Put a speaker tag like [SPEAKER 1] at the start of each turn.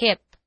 [SPEAKER 1] hip